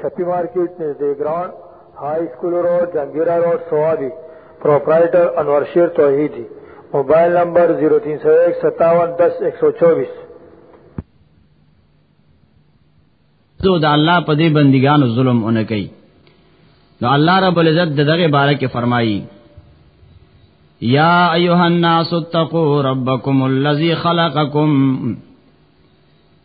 شپی مارکیټ نږدې ګراوند های سکول روډ جنگیرا روډ سوابي پرپرایټر انور شیر توحیدی موبایل نمبر 03015710124 تو د الله په دې بندګانو ظلم اونې کوي نو الله رب العزت دغه باره کې فرمایي یا ایها الناس اتقوا ربکم الذی خلقکم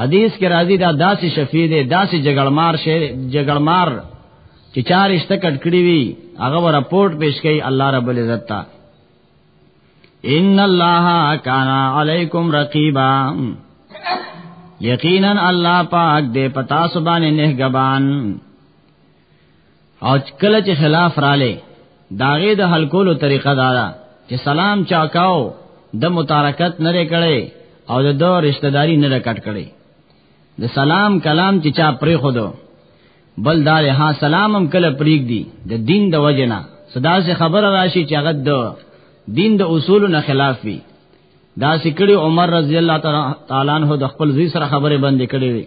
حدیث کې راځي دا داسې شفیع دی داسې جګړمار شي جګړمار چې چار اشته کټ کړی وي هغه ور رپورټ پیش کړي الله رب العزت ته ان الله کان علیکم رقیبا یقینا الله پاک دې پتا سبحانه نهګبان او کله چې خلاف رااله داغه د حل کولو طریقه دا ده چې سلام چا کاو د متارکت نه کړي او د دو رشتہ داری نه کټ کړي د سلام کلام چې چا پرې خودو بل دا ها سلامم کله پریګ دی د دین د وجنه صدا سے خبر راشي چې هغه د دین د اصول نه خلاف وي دا سکړي عمر رضی الله تعالی عنہ د خپل زوی سره خبره بندې کړې وي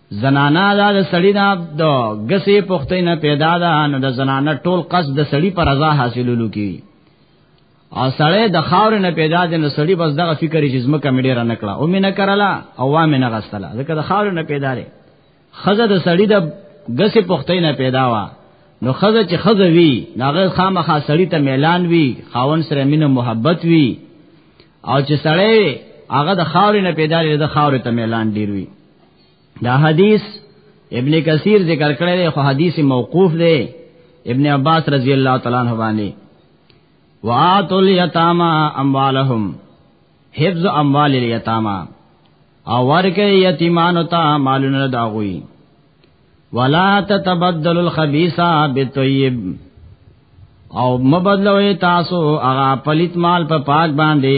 زنانا دا د سړی نه د غسی پختې نه پیدا ده نو د زنانا ټول قصد د سړی پر رضا حاصلولو کی او سړی د خاور نه پیدا ده نو سړی بس دغه فکر چې زما کمیډه را نکړه او مینه کړلا او وا مینه غستله ځکه د خاور نه پیدا لري خزه د سړی د غسی پختې نه پیدا وا نو خزه چې خزه وی ناغه خامخا سړی ته میلان وی خاون سره مینه محبت وی او چې سړی هغه د خاور نه پیدا لري د خاور ته میلان ډیر وی دا حدیث ابن کثیر ذکر کړی دی خو حدیث موقوف دی ابن عباس رضی الله تعالی عنہ باندې وآتوا اليتامى اموالهم حفظ اموال اليتامى او ورکه یتیمانو ته مالونه داغوي ولا تتبدل الخبيث بالطيب او مبدلوي تاسو هغه پلیت مال په پاک باندې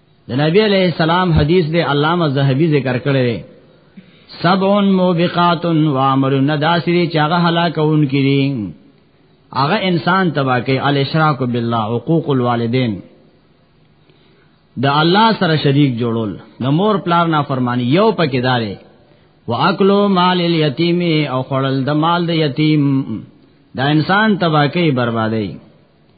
د نبی علیہ السلام حدیث دی علامه زهبی ذکر کړی دی سبعون موبقات و عمر نداسری چاغه هلاکون کړي هغه انسان تبا کوي الاشراک بالله حقوق الوالدین د الله سره شریک جوړول د مور پلار نه فرمانی یو پکې داري واکلو مال الیتیم او خړل د مال د یتیم دا انسان تبا کوي بربادي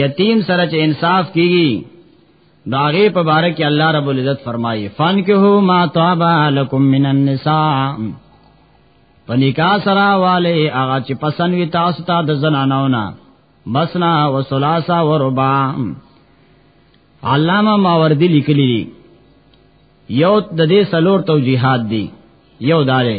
یتیم سره چې انصاف کیږي داغه په باره کې الله رب العزت فرمایي فن کې هو ما طابا لکم من النساء پنیکا سرا والے هغه چې پسند وي تاسو ته د زنانو نه مسنا و ثلاثا و رباع علامہ ماوردی لیکلی دی یو د دې سلور توجیهات دی یو داره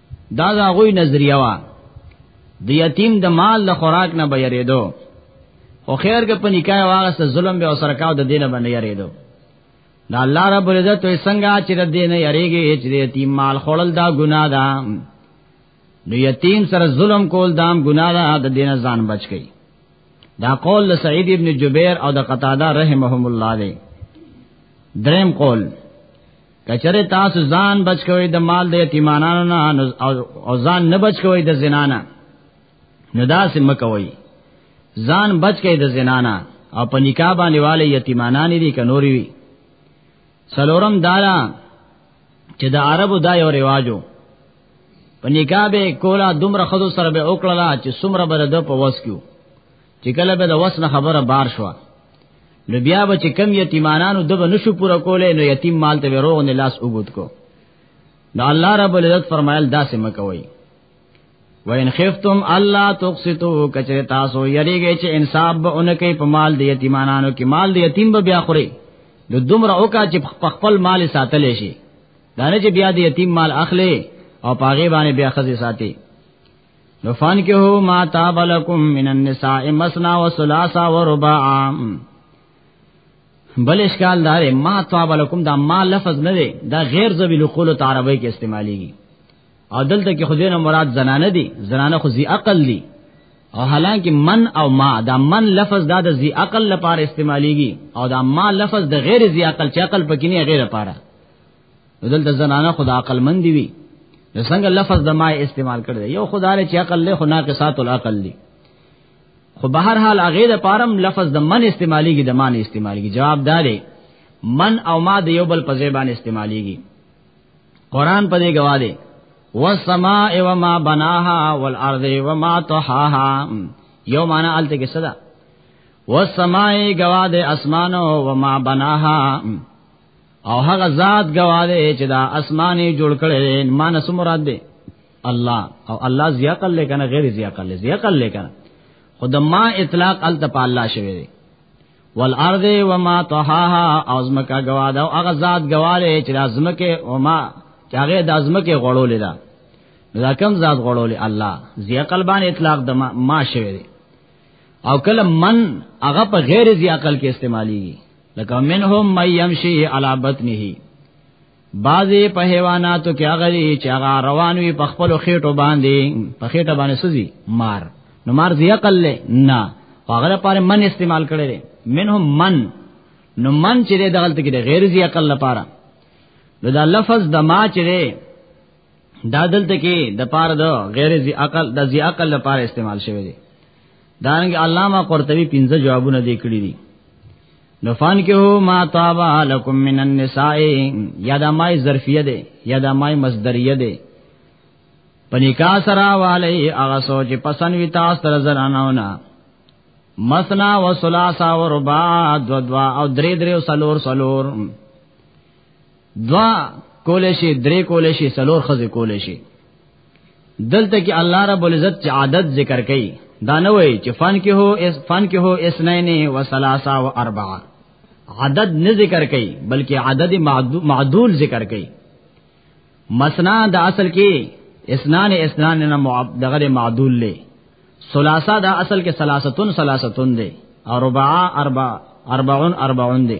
دا دا غوی نظریه وا د یتیم د مال له خوراک نه بیریدو او خیر که په نکاح واغسته ظلم به اوسره کاو د دینه باندې یریدو دا الله رب عزت وي څنګه چې د دینه یریږي چې د یتیم مال خړل دا ګناه ده نو یتیم سره ظلم کول دام ګناه ده د دینه ځان بچ کی دا قول سعید ابن جبیر او د قتاده رحمهم الله دی دریم قول کچره تاسو ځان بچ کوئ د مال د یتیمانو نه او ځان نه بچ کوئ د زنا نه نو دا سم کوئ ځان بچ کوئ د زنا نه او په نکاح باندې والے یتیمانان دي ک نوري وي سلورم دارا چې د عربو دا یو رواجو په نکاح به کولا دومره خدو سره به وکړه چې څومره بر د په وس کیو چې کله به د وسنه خبره بار شو نو بیا به چې کم یتیمانانو دغه نشو پوره کولای نو یتیم مال ته وروغ نه لاس وګد کو نو الله رب العزت فرمایل داسې مکوئ وین خفتم الله تقسطو کچره تاسو یریږي چې انصاف به اونکه په مال د یتیمانانو کې مال د یتیم به بیا خوري د دومره اوکا چې خپل مال ساتل شي دانه چې بیا د یتیم مال اخلي او پاغه باندې بیا خزي ساتي نو فان کې هو ما تاب لکم من النساء مسنا و ثلاثا و رباع بل اشکال دار ما تاب لکم دا ما لفظ نه دی دا غیر ذویل قول عربی کې استعماليږي او دلته کې خدای نه مراد زنانه دي زنانه خو ذی عقل دي او حالانکه من او ما دا من لفظ دا د ذی عقل لپاره استعماليږي او دا ما لفظ د غیر ذی عقل چې عقل پکې نه غیر لپاره دل د زنانه خدا عقل مند دی وی نو څنګه لفظ د ما استعمال کړی یو خدای چې عقل له خو ناقصات العقل دی خو به هر حال هغه د پارم لفظ د من استعماليږي د مان استعماليږي جواب دا دی من او ما د یو بل په زبان استعماليږي قران په دې گواه دی والسماء وما بناها والارض وما طحاها یو معنا الته کې صدا والسماء گواه دی اسمانو وما بناها او هغه ذات گواده چې دا اسمانې جوړ کړي مان سمراد دی الله او الله زیا کل لیکنه غیر زیا کل زیا کل لیکنه خود ما اطلاق ال تپ الله شوی دی والارض وما طحاها او زمکا گواده او هغه ذات گواده چې دا زمکه او ما چې هغه د زمکه غړولې ده دا کم ذات غړولې الله زیا کل باندې اطلاق د ما شوی دی او کله من هغه په غیر زیا کل کې استعمالي لکه منهم مې يمشي علی بطنه بعضی په حیواناتو کې هغه دي چې هغه روان وي په خپل خېټو باندې په خېټه باندې سوزي مار نو مار زیه کله نه هغه لپاره من استعمال کړي دي منهم من نو من چې د غلط کې د غیر زیه کله لپاره نو دا لفظ د ما چې دا دلته کې د پاره د غیر زی عقل د زی عقل لپاره استعمال شوی دی دانګ علامه قرطبي پنځه جوابونه دې کړی دي نو فان کې هو ما طابا لکم من النساء یا د مای ظرفیه ده یا د مای مصدریه ده پنیکا سرا والی هغه سوچ پسند وی تاسو تر زنانونه مسنا و ثلاثا و رباع دو دو او درې درې او سلور سلور دوا کول شي درې کول شي سلور خزه کول شي دلته کې الله رب العزت چې عادت ذکر کړي دا نه وای چې فن کې هو اس فن کې هو اسنین و ثلاثه و اربعه عدد نه ذکر کړي بلکې عدد معدول ذکر کړي مسنا د اصل کې اسنان اسنان نه دغه معدول لې ثلاثه د اصل کې ثلاثتون ثلاثتون دي او ربعه اربع اربعون اربعون دي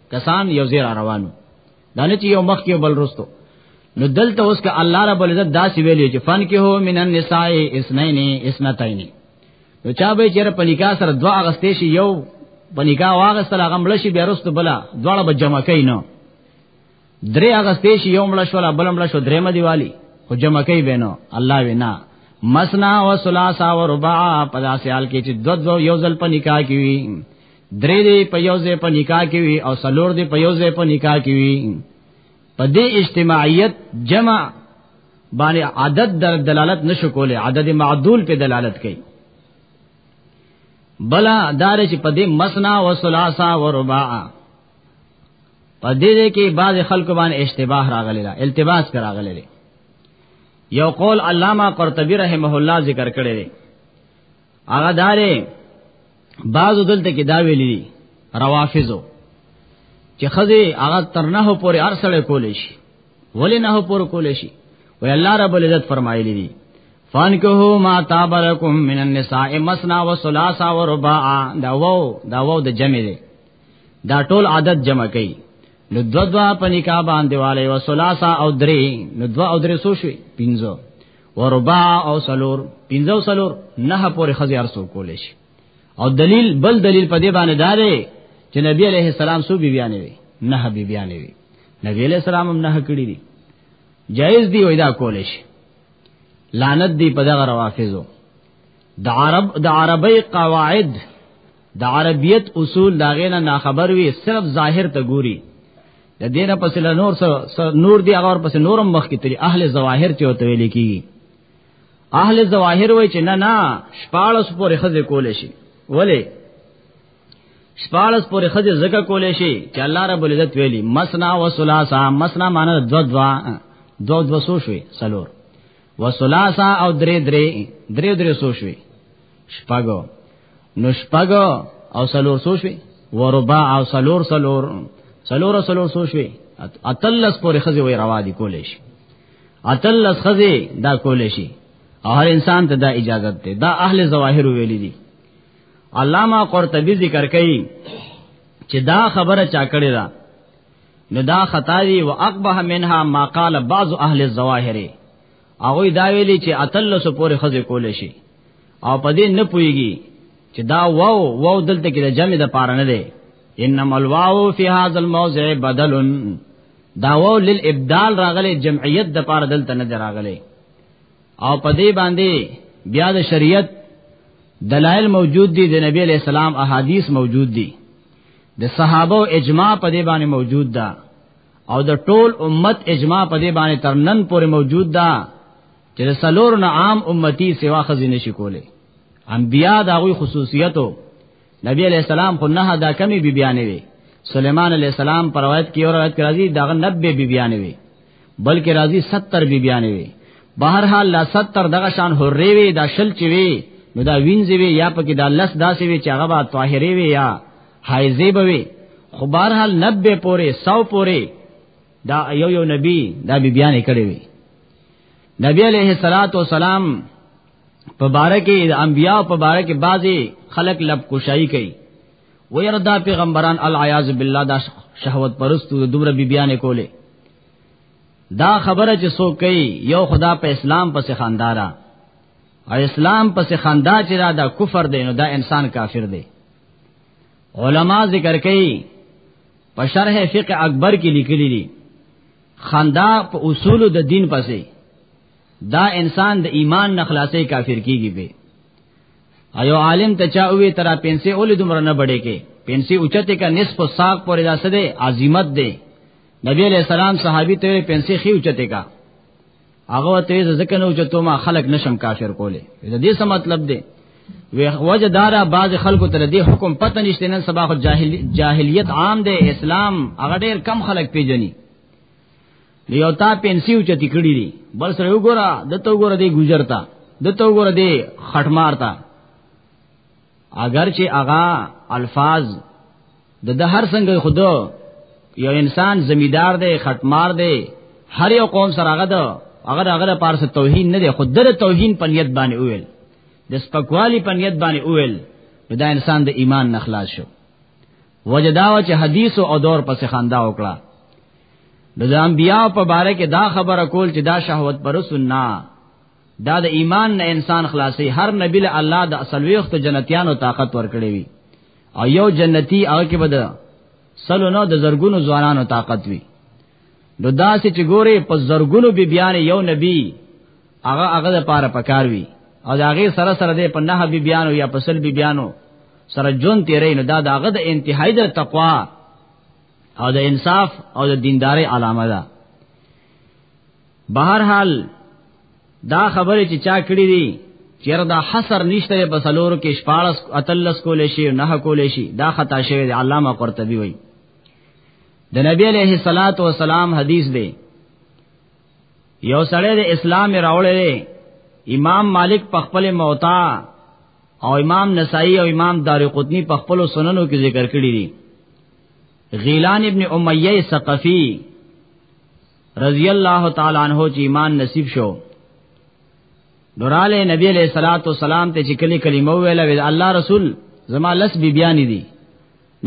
کسان یو زیر روانو دانه چې یو مخ کې بل رستو نو دلته اوس که الله رب العزت دا سی ویلې چې فن کې هو من النساء اسنین اسنتین نو چا به چیر په نکاح سره دوا اغستې شي یو په نکاح واغستل هغه مړ شي بیا رستو بلا دواړه به جمع کین نو درې اغستې شي یو مړ شو لا بل مړ شو درې مدی والی خو جمع کوي بینو الله وینا مسنا و ثلاثه و رباع په داسې حال کې چې دو دو یو ځل په نکاح کې وي درې دې په یو ځای په نکاح کې وي او سلور دې په یو ځای په نکاح کې وي په دې اجتماعیت جمع باندې عدد در دلالت نشو کولای عدد معدول په دلالت کوي بلا دار چې په دې مسنا و ثلاثه و رباع په دې کې بعض خلک باندې اشتباه راغلی دا التباس پر راغلی دی یو قول علامہ قرطبی رحمه الله ذکر کړی دی هغه دارې بعضو دلته کې دا ویلي دي روافضو چې خزه هغه تر نه پورې ارسله کولې شي ولې نه پورې کولې شي وی الله رب العزت فرمایلی دي فانکهو ما تابرکم من النساء مسنا و ثلاثا و رباع دا وو دا وو د جمع دي دا ټول عدد جمع کړي نو دو دو په نکاح باندې والے و ثلاثا او درې نو دو او درې سو شوي پینځو وربع او سلور پنځو سلور نه پورې خزي ارسو کول شي او دلیل بل دلیل په دې باندې دا دی چې نبی عليه السلام سو بي بیان وي نه بي بیان وي نبی عليه السلام هم نه کړی دي جایز دی وای دا کول شي لعنت دی په دغه روافضو د عرب د عربی قواعد د عربیت اصول داغه نه خبر وي صرف ظاهر ته ګوري د دینه پس له نور سره نور دی هغه پس نورم مخ کې تری اهل ظواهر چې وته ویل کی اهل ظواهر وای چې نه نه شپاړس پورې خزه کول شي ولی شپاړس پورې خزه زکه کول شي چې الله رب العزت ویلی مسنا و ثلاثه مسنا معنی دو دوا دو دو سو شوي سلور و ثلاثه او درې درې درې درې سو شوي شپږو نو شپګ او سلور سو شوي وربع او سلور سلور سلور سلور سو شوي اتلس پورې خزي وي روا دي کولې شي اتلس خزي دا کولې شي او هر انسان ته دا اجازه ده دا اهل ظواهر ویلي دي علامہ قرطبي ذکر کوي چې دا خبره چا کړې ده نو دا خطا دي واقبه منها ما قال بعض اهل الظواهر هغه دا ویلي چې اتلس پورې خزه کول شي او په دې نه پويږي چې دا واو واو دلته کې د جمع د پاره نه دی انما الواو فی هذا الموضع بدل دا واو للابدال راغله جمعیت د پاره دلته نه راغله او په دې باندې بیا د شریعت دلائل موجود دي د نبی علی السلام احادیث موجود دي د صحابه اجماع په دې باندې موجود ده او د ټول امت اجماع په دې باندې تر نن پورې موجود ده چې د سلور نه عام امتی سوا خزي نشي کوله انبیا دا غوي خصوصیتو نبی علیہ السلام خو نه دا کمی بی بیانې وي سليمان علیہ السلام پر روایت کې اور روایت راځي دا 90 بی بیانې وي بلکې راځي 70 بی بیانې وي بهر حال لا 70 دغه شان حرې وي دا شل چوي نو دا وینځي وي یا پکې دا لس داسې وي چې هغه با طاهرې وي یا حایزه بوي خو بهرحال 90 پورې 100 پورې دا یو یو نبی دا بی بیان کړي وي نبی علیہ الصلات والسلام په باره کې د انبیاء په باره کې بعضي خلق لب کوشای کوي ويردا پیغمبران العیاذ بالله دا شهوت پرستو دومره بی بیان کوله دا خبره چې سو کوي یو خدا په اسلام پسې خاندارا او اسلام پس خندا چې دا د کفر دی نو دا انسان کافر دی علما ذکر کوي په شرح فقه اکبر کې لیکلي دي خندا په اصول د دین پسې دا انسان د ایمان نه خلاصې کافر کیږي به ایو عالم ته چا وی ترا پنسي اول دمر نه بډې کې پنسي اوچته کا نصف ساق پورې داسه ده عظمت ده نبی علیہ السلام صحابي ته پنسي خي اوچته کا هغه ته ځکه نو چې ته ما خلق نشم کافر کولې دا دې څه مطلب دی وی وجه دارا بعض خلکو تر دې حکم پته نشته نن سبا خو جاهل جاهلیت عام دی اسلام هغه ډېر کم خلک پیژني یو تا پنسیو چتی کړی دی بل سره وګوره د تو وګوره دی گزرتا د تو وګوره دی خټمارتا اگر چې اغا الفاظ د د هر څنګه خودو یو انسان زمیدار دی خټمار دی هر یو قوم سره هغه ده هغه هغه د پارس توهین نه دی خود د توهین په نیت باندې وویل د سپکوالی په نیت باندې وویل دا انسان د ایمان نه خلاص شو وجداو چې حدیث او دور پس خندا وکړه د انبیاء په باره کې دا خبره کول چې دا شهوت پرسنا دا د ایمان نه انسان خلاصي هر نبی له الله د اصلويخت جنتیانو طاقت ورکړي وي او یو جنتی هغه کې بده سلو نو د زرګونو ځوانانو طاقت وي نو دا چې چې ګوره په زرګونو بي بیان یو نبی هغه هغه د پاره پکار وي او دا هغه سره سره د په نه بي بیانو یا په سل بي بیانو سره جون تیرې نو دا داغه د انتهایی د تقوا او د انصاف او د دینداري علامه ده بهر حال دا خبره چې چا کړی دی چیر دا حصر نشته په سلور کې شپارس اتلس کولې شي نه کولې شي دا خطا شوی دی علامه قرطبي وایي د نبی علیہ الصلات والسلام حدیث دی یو سړی د اسلام راوړل امام مالک په خپل موتا او امام نسائی او امام دارقطنی په خپل سننو کې ذکر کړی دي غیلان ابن امیہ ثقفی رضی الله تعالی عنہ چې ایمان نصیب شو نوراله نبی علیہ الصلات والسلام ته چې کلی کلمه ویله وی الله رسول زما لس بی بیان دي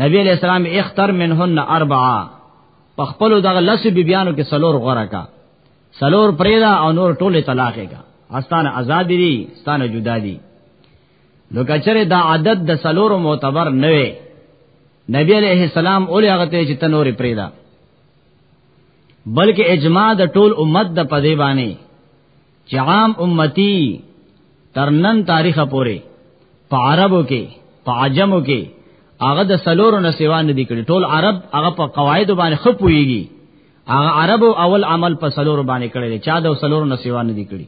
نبی علیہ السلام اختر منهن اربعه په خپل دغه لس بی بیانو کې سلور غره کا سلور پریدا او نور ټوله طلاق کا استانه آزاد دي استانه جدا دي نو کچره دا عدد د سلور معتبر نه وي نبی علیہ السلام اولې هغه ته چې تنور پریدا بلکې اجماع د ټول امت د پدې باندې چې عام امتی ترنن تاریخ پورې په عربو کې په عجمو کې هغه د سلورو نه سیوا نه دي کړی ټول عرب هغه په قواعد باندې خپويږي هغه عربو اول عمل په سلورو باندې کړی چا د سلورو نه سیوا نه دي کړی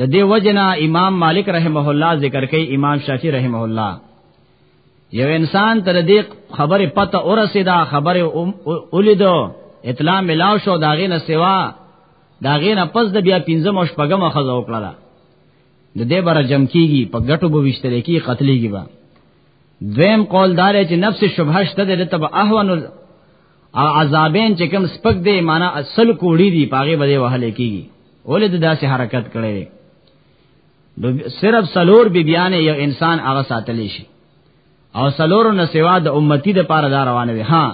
د دې وجنا امام مالک رحمه الله ذکر کوي امام شافعي رحمه الله یو انسان تر دې خبره پته اورسه دا خبره اولیدو اطلاع ملاو شو داغه نه سوا داغه نه پس د بیا پنځم او شپږم خزه وکړه د دې بره جمع کیږي په ګټو به وشتل کی قتلېږي با دویم قول دار چې نفس شبهه شته د تب احوان او عذابین چې کوم سپک دی معنا اصل کوړی دی پاغه بده وهل کیږي ولې د داسې حرکت کړي نو صرف سلور بی بیان یو انسان هغه ساتل شي او سلور نه سوا د امتی د پاره دا روانه وي ها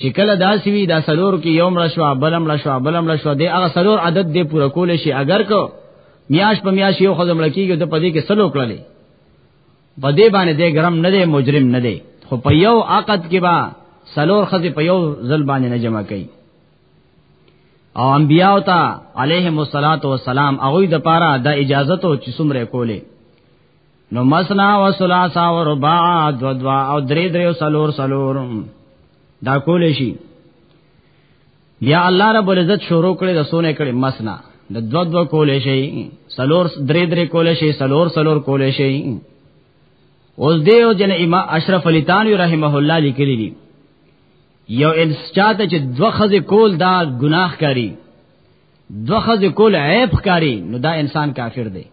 چې کله دا سی وی دا سلور کې یوم رشوا بلم رشوا بلم رشوا دی هغه سلور عدد دې پوره کول شي اگر کو میاش په میاش یو خدام لکیږي د پدې کې سلو کړلې پدې باندې دې ګرم نه دی مجرم نه دی خو په یو عقد کې با سلور خزه په یو ځل باندې نه جمع کړي او انبیاء ته علیهم الصلاۃ والسلام هغه د پاره د اجازه ته چې څومره کوله نو مسنا و ثلاثا و رباع دو دوا او درې درې او سلور سلور دا کول شي بیا الله رب العزت شروع کړي د سونه کړي مسنا د دو دو کول شي سلور درې درې کول شي سلور سلور کول شي اوس دیو جن امام اشرف علی تانوی رحمه الله لیکلی دي یو انسچاته چې دوه خزه کول دا ګناه کاری دوه خزه کول عیب کاری نو دا انسان کافر دی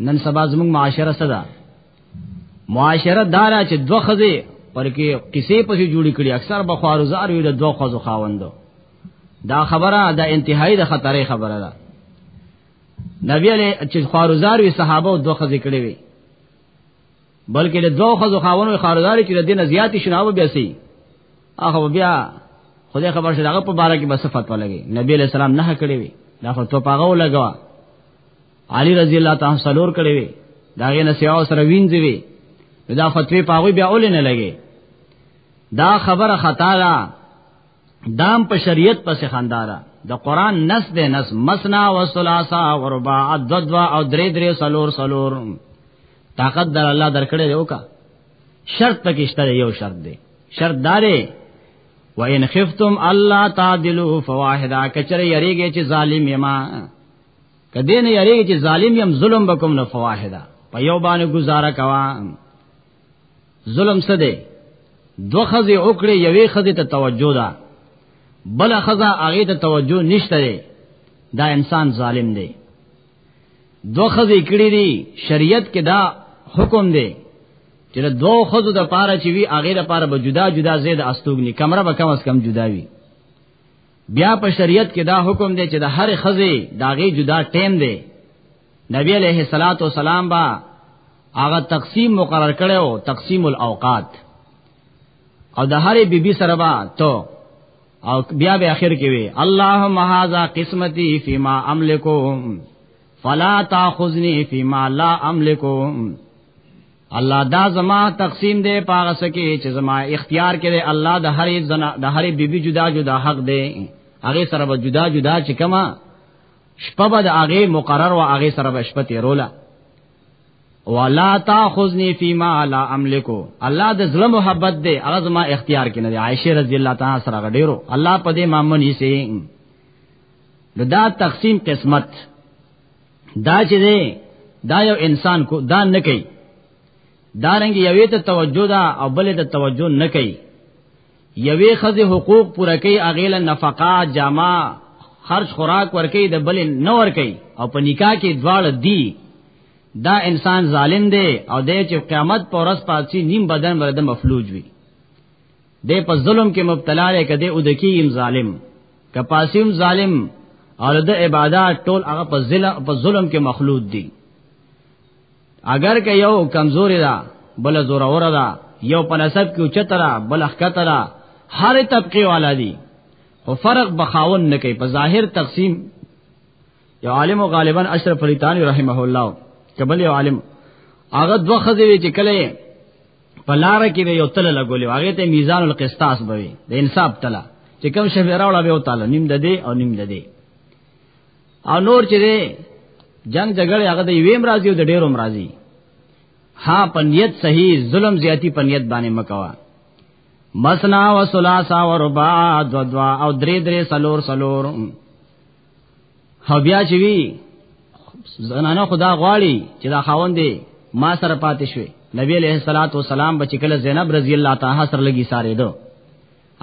نن سبا زموږ معاشره صدا معاشره دارا چې دوه خزه پر کې کیسې پسې جوړې کړي اکثر بخواروزار وي د دوه خزو خاوندو دا خبره دا انتهایی د خطرې خبره ده نبی علی چې خواروزار وي صحابه دوه خزه کړي وي بلکې د دوه خزو خاونو خاردار چې د دین زیات شناو بیا سي هغه بیا خدای خبر شه هغه په باره کې بس فتوا لګي نبی له سلام نه کړی وي دا خو ته پاغه ولګوا علی رضی الله تعالی سلور کړی وي دا غي نسیاو سره وینځي وي دا فتوی پاغوی بیا اول نه لګي دا خبره خطا ده دام په شریعت پس خندارا د دا قران نس دے نس مسنا و ثلاثه و رباع ددوا او درې درې سلور سلور طاقت در الله درکړې دی وکا شرط پکشته یو شرط دی شرط دارې و ان خفتم الله تعدلوا فواحدا کچره یریږي چې ظالم یما کدی نه یریږي چې ظالم یم ظلم وکم نه فواحدا په یو باندې گزاره کوا ظلم څه دی دو خزه وکړي یوې خزه ته توجه ده بل خزه هغه ته توجه نشته دا انسان ظالم دی دو خزې کړې دي شریعت کې دا حکم دی چې د دوه خزو د پاره چې وی هغه د پاره به جدا جدا زید استوګنی کمره به کم از کم جدا وي بیا په شریعت کې دا حکم دی چې د هر خزې داغه جدا ټیم دی نبی علیہ الصلات والسلام با هغه تقسیم مقرر کړو تقسیم الاوقات او د هرې بیبي سره با تو او بیا به اخر کې وي اللهم هاذا قسمتي فيما املکو فلا تاخذني فيما لا املکو الله دا زما تقسیم دی پاغه سکه چې زما اختیار کړي الله د هرې زنا د هرې بیبي جدا جدا حق دی هغه سره به جدا جدا چې کما شپه به د هغه مقرر او هغه سره به شپه تیروله ولا تاخذنی فيما لا املکو الله د زړه محبت دی هغه زما اختیار کې نه دی عائشه رضی الله تعالی سره غډیرو الله په دې مامنی سي دا تقسیم قسمت دا چې دی دا یو انسان کو دا نه کوي دارنګ یوې ته توجه دا او بلې ته توجه نه کوي یوې خزه حقوق پوره کوي اغیله نفقه جامه خرج خوراک ورکي د بل نه ورکي او په نکاح کې دواړه دی دا انسان ظالم دی او د چې قیامت پر ورځ پاتې نیم بدن ورته مفلوج وي د په ظلم کې مبتلا لري کده او د کیم ظالم کپاسیم ظالم او د عبادت ټول هغه په ظلم کې مخلوط دي اگر که یو کمزوري ده بل زور اور ده یو په نسب کې اوچتره بل خکتره هر طبقه والا دي خو فرق بخاون نه کوي په ظاهر تقسیم یو عالم او غالبا اشرف فریتانی رحمه الله کبل یو عالم هغه دوه خزې چې کله په لار کې یو تل لګولې هغه ته میزان القسطاس بوي د انصاف تله چې کوم شفیع راوړه به وتاله نیم د دې او نیم د دې او نور چې دی جنگ جګړه هغه د یوې مرضی او د ډیرو مرضی ها پنیت صحیح ظلم زیاتی پنیت باندې مکوا مسنا و ثلاثا و رباع دو دوا او درې درې سلور سلور حبیا چې وی زنانه خدا غواړي چې دا خاوند دی ما سره پاتې شوی نبی علیہ الصلات والسلام بچ کله زینب رضی الله تعالی سره لګي ساره دو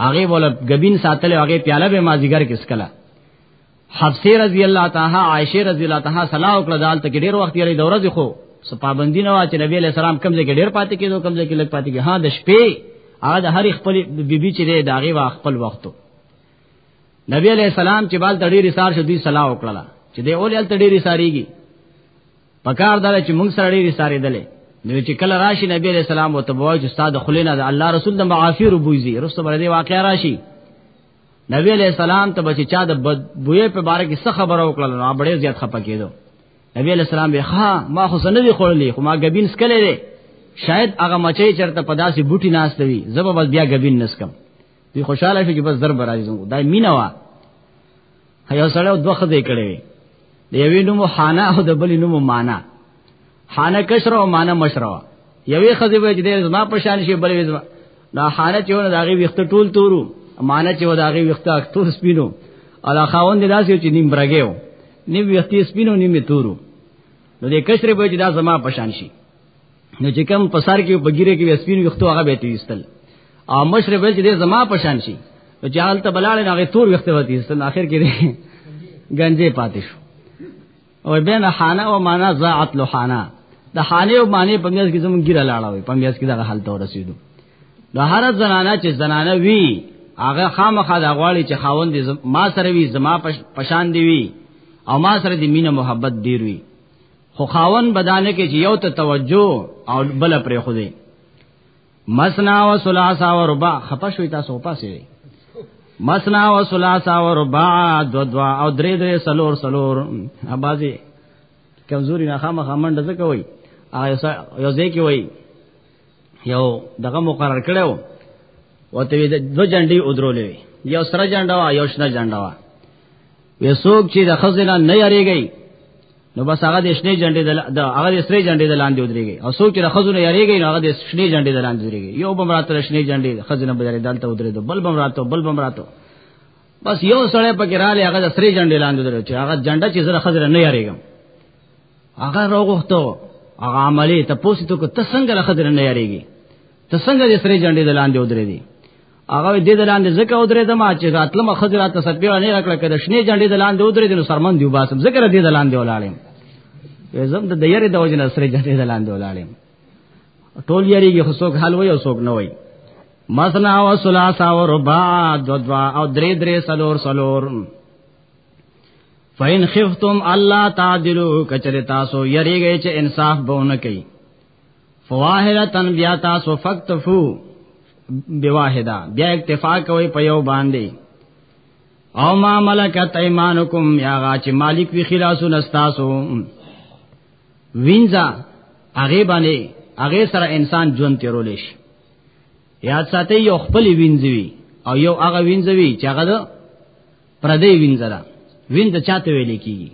هغه بوله غبین ساتل هغه پیاله به مازیګر کس کله حفصه رضی الله تعالی عائشه رضی الله تعالی صلاح وکړه دالته کې ډیر وخت یې دورز خو سپابندی نه وا چې نبی علیہ السلام کم ځای کې ډیر پاتې کېدو کم ځای کې لږ پاتې کې ها د شپې هغه د هر خپل بیبي چې دی داغه وا خپل وختو نبی علیہ السلام چې بال تړي رسار شو دوی صلاح وکړه چې دی اول تړي رساريږي پکار دار چې موږ سره ډېری ساري دلې نو چې کله راشي نبی علیہ السلام او تبوای چې استاد خلینا د الله رسول د معافی ربوزی رسول باندې واقع راشي نبی علیہ السلام ته بچی چا د بد بوې په باره کې څه خبره وکړه نو ډېر زیات خپه کېدو نبی علیہ السلام به ها ما خو سن دي خورلې خو ما غبین سکلې دي شاید هغه مچي چرته پداسي بوټي ناستوي زبر بس بیا غبین نسکم دی خوشاله شو چې بس ضرب راځي دا مینا وا هيا سره دوه خدای کړي دی یوی نوم حانا او د بل نوم معنا حانا کشر او معنا مشروا یوی خدای وای چې د زما په شان شي بل وزما دا حانا چې ونه داغي وخت ټول تورو معنا چې وداغي وخت اکتور سپینو الا خاوند داسې چې نیم برګیو نیم وخت سپینو نیم تورو نو د کشر به چې دا زما په شان شي نو چې کم په سر کې په ګیره کې وسپین وختو هغه به تیستل او مشرب چې دې زما پشان شي نو چې حالت بلاړې نه هغه تور وختو تیستل اخر کې دې گنجې پاتې شو او بین حانا او معنا زاعت لحانا د حانه او معنی په میاس کې زمون ګیره لاړه وي په میاس کې دغه حالت ورسېدو د هر زنانه چې زنانه وی هغه خامخا د غواړي چې خاوند ما سره وي زما پشان دی وي او ما سره د مینه محبت ډیر وي خو خاون بدانه کې چې یو ته توجه او بل پرې خو دی مسنا و ثلاثا و ربع خپه شوې تاسو پاسې مسنا و ثلاثا و ربع دو دو او درې درې سلور سلور ابازي کمزوري نه خامه خامنډه ځکه وای یو ځای کې وای یو دغه مقرر کړو وته د دو جنډي ودرولې یو سره جنډا یو شنه جنډا وې څوک چې د خزینه نه یریږي نو بس هغه د شنه جنډې د هغه د سری جنډې د لاندې ودرېږي او څوک چې د خزونه یریږي نو هغه د شنه جنډې د لاندې ودرېږي یو بمرات د شنه جنډې خزونه بدرې دلته ودرېدو بل بمراتو بل بمراتو بس یو سړی پکې رااله هغه د سری جنډې لاندې ودرېږي چې هغه جنډه چې زره خزره نه یریږم هغه راغوښتو هغه عملي ته پوسې ته کو تسنګ له خزره نه یریږي تسنګ د سری جنډې د لاندې ودرېږي هغه دې دلان دې زکه ودرې د ما چې راتله ما خزر ته سپیړه نه راکړه کړه شنې جنډې دلان دې ودرې دې سرمن دی وباسم ذکر دې دلان دې ولاړم زم د دیره د وجنه سره جنډې دلان دې ولاړم ټول یریږي خو څوک حل وای او څوک نه وای مسنا او ثلاثه او رباع دو دوا او درې درې سلور سلور فین خفتم الله تعدلو کچره تاسو یریږي چې انصاف بونه کوي فواهدتن بیا تاسو فقطفو بواحدا بیا اکتفا کوي په یو باندې او ما ملکت ایمانکم یا غا چې مالک وی خلاصو نستاسو وینځه هغه باندې هغه سره انسان ژوند تیرول شي یاد ساتي یو خپل وینځوي او یو هغه وینځوي چې هغه پردې وینځه ده وینځه چاته ویل کیږي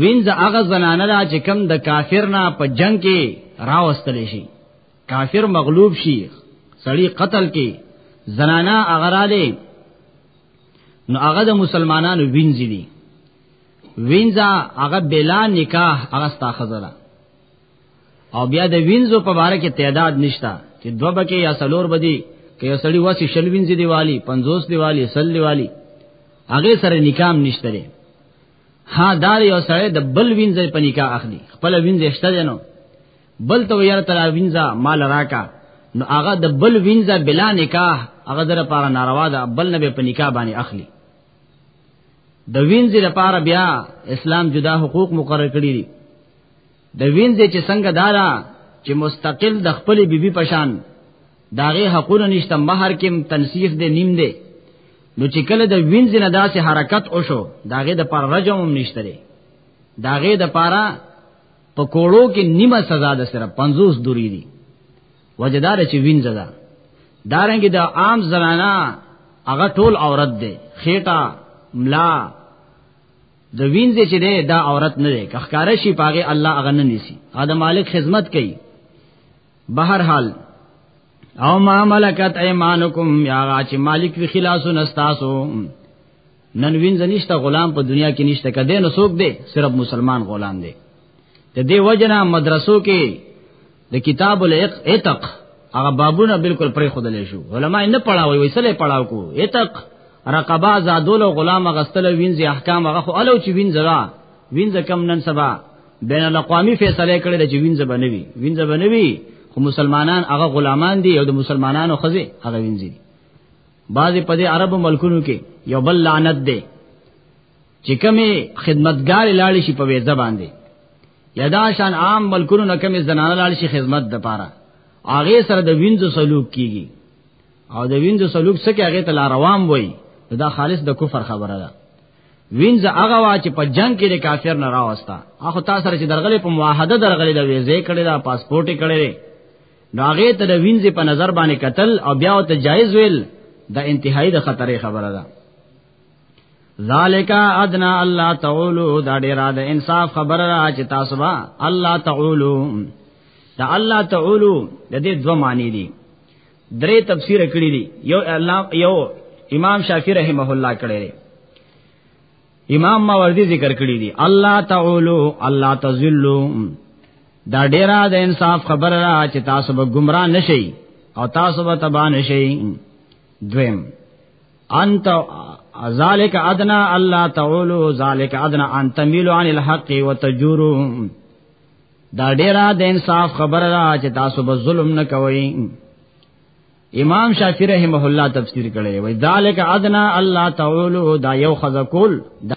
وینځ هغه زنانه ده چې کم د کافر نه په جنگ کې راوستل شي کافر مغلوب شي سړی قتل کې زنانه هغه را لې نو هغه د مسلمانانو وینځ دي وینځ هغه بلا نکاح هغه ستا خزره او بیا د وینځو په باره کې تعداد نشتا چې دوه بکې یا سلور بدی که یو سړی وسی شل وینځي دیوالی 50 دیوالی سل دیوالی هغه سره نکام نشته ها دا یو سره د بل وینځي په نکاح اخلي خپل وینځي شته جنو بل ته یاره تر وینځه مال راکا نو هغه د بل وینځه بلا نکاح هغه در لپاره ناروا ده بل نه په نکاح باندې اخلي د وینځي لپاره بیا اسلام جدا حقوق مقرر کړی دي د وینځې چې څنګه دارا چې مستقل د خپل بیبي پشان داغه حقونه نشته مہر کې تنصیف دې نیم دې نو چې کله د وینځې نه داسې حرکت وشو داغه د پر رجم هم نشته دې داغه د پارا په کوړو کې نیمه سزا ده صرف 50 دوری دي وجدار چې وینځه ده دارنګ د عام زنانا هغه ټول عورت ده خېټه ملا د وینځ چې ده دا عورت نه ده کخکاره شي پاغه الله هغه نه نیسی هغه د مالک خدمت کوي بهر حال او ما ملکت ایمانکم یا چې مالک وی خلاصو نستاسو نن وینځ نشته غلام په دنیا کې نشته کده نو څوک دی صرف مسلمان غلام دی د دې وجنه مدرسو کې د کتاب الاتق هغه بابونه بالکل پرې خودل شو علما نه پڑھاوي وسله پڑھاو کو اتق رقبا زادول غلام غستل وینځي احکام هغه خو الو چې وینځرا وینځ کم نن سبا بین الاقوامی فیصله کړې د وینځ بنوي وینځ بنوي خو مسلمانان هغه غلامان دي او د مسلمانانو خزه هغه وینځي بعضې په دې عربو ملکونو کې یو بل لعنت دی چې کمی خدمتګار لاړ شي په ویزه باندې یا دا شان عام ملکونو نه کمی زنانه لاړ شي خدمت د پاره هغه سره د وینځو سلوک کیږي او د وینځو سلوک څخه هغه ته روان وای دا خالص د کفر خبره ده وینځ هغه وا چې په جنگ کې د کافر نه راوستا اخو تاسو سره چې درغلې په معاهده درغلې د ویزه کړې دا پاسپورت یې کړې نو هغه ته د وینځ په نظر باندې قتل او بیا ته جایز ویل د انتهایی د خطرې خبره ده ذالک ادنا الله تعالی دا ډیره د انصاف خبره را چې تاسو با الله تعالی دا الله تعالی د دې دوه معنی دي درې تفسیر کړی دي یو الله یو امام شافعی رحمه الله کړی دی امام ماوردی ذکر کړی دی الله تعالی الله تذلو دا ډیره د انصاف خبره را چې تاسو به گمراه نشئ او تاسو به تبا نشئ دویم انت ذالک ادنا الله تعالی ذالک ادنا ان تميلوا عن الحق وتجوروا دا ډیره د انصاف خبره ده چې تاسو به ظلم نه کوئ امام شافعی رحمه الله تفسیر کړی وای ذالک ادنا الله تعالی دا یو خزکول دا